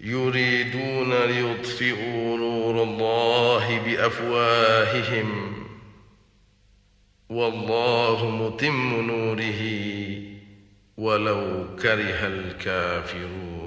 يريدون ليطفئوا نور الله بأفواههم. والله متم نوره ولو كره الكافرون.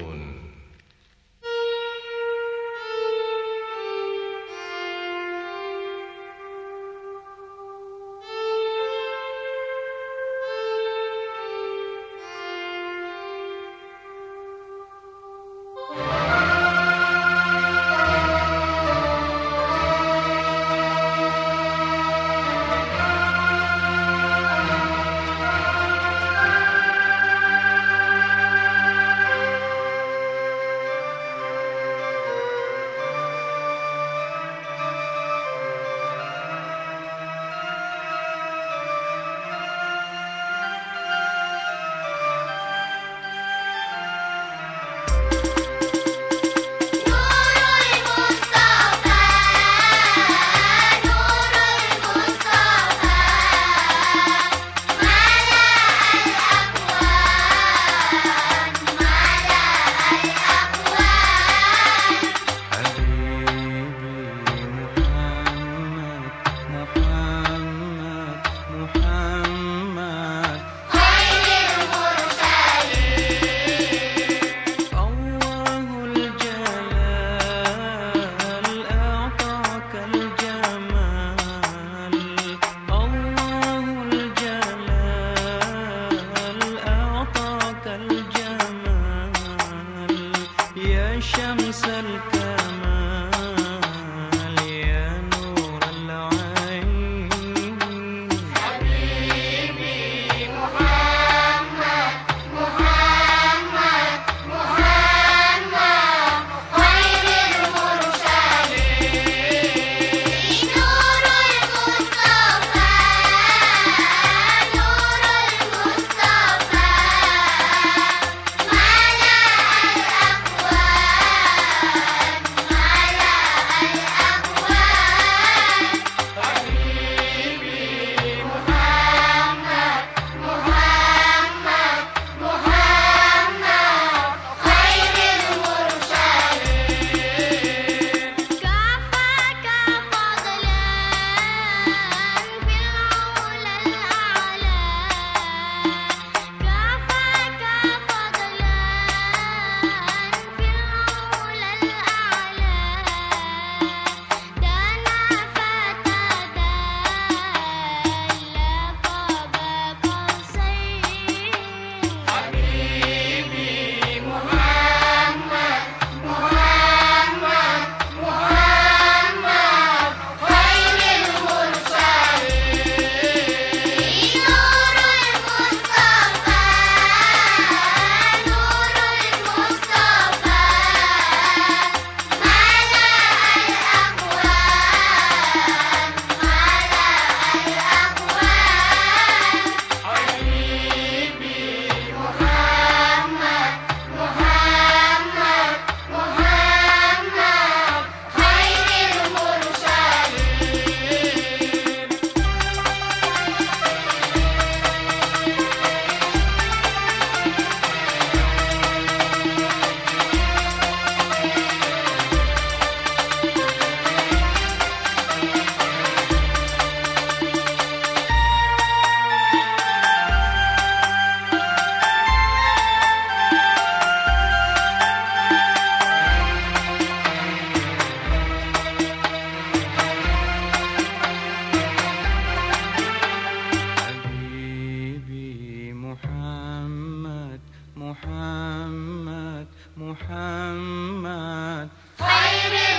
شمس الكمال. محمد خير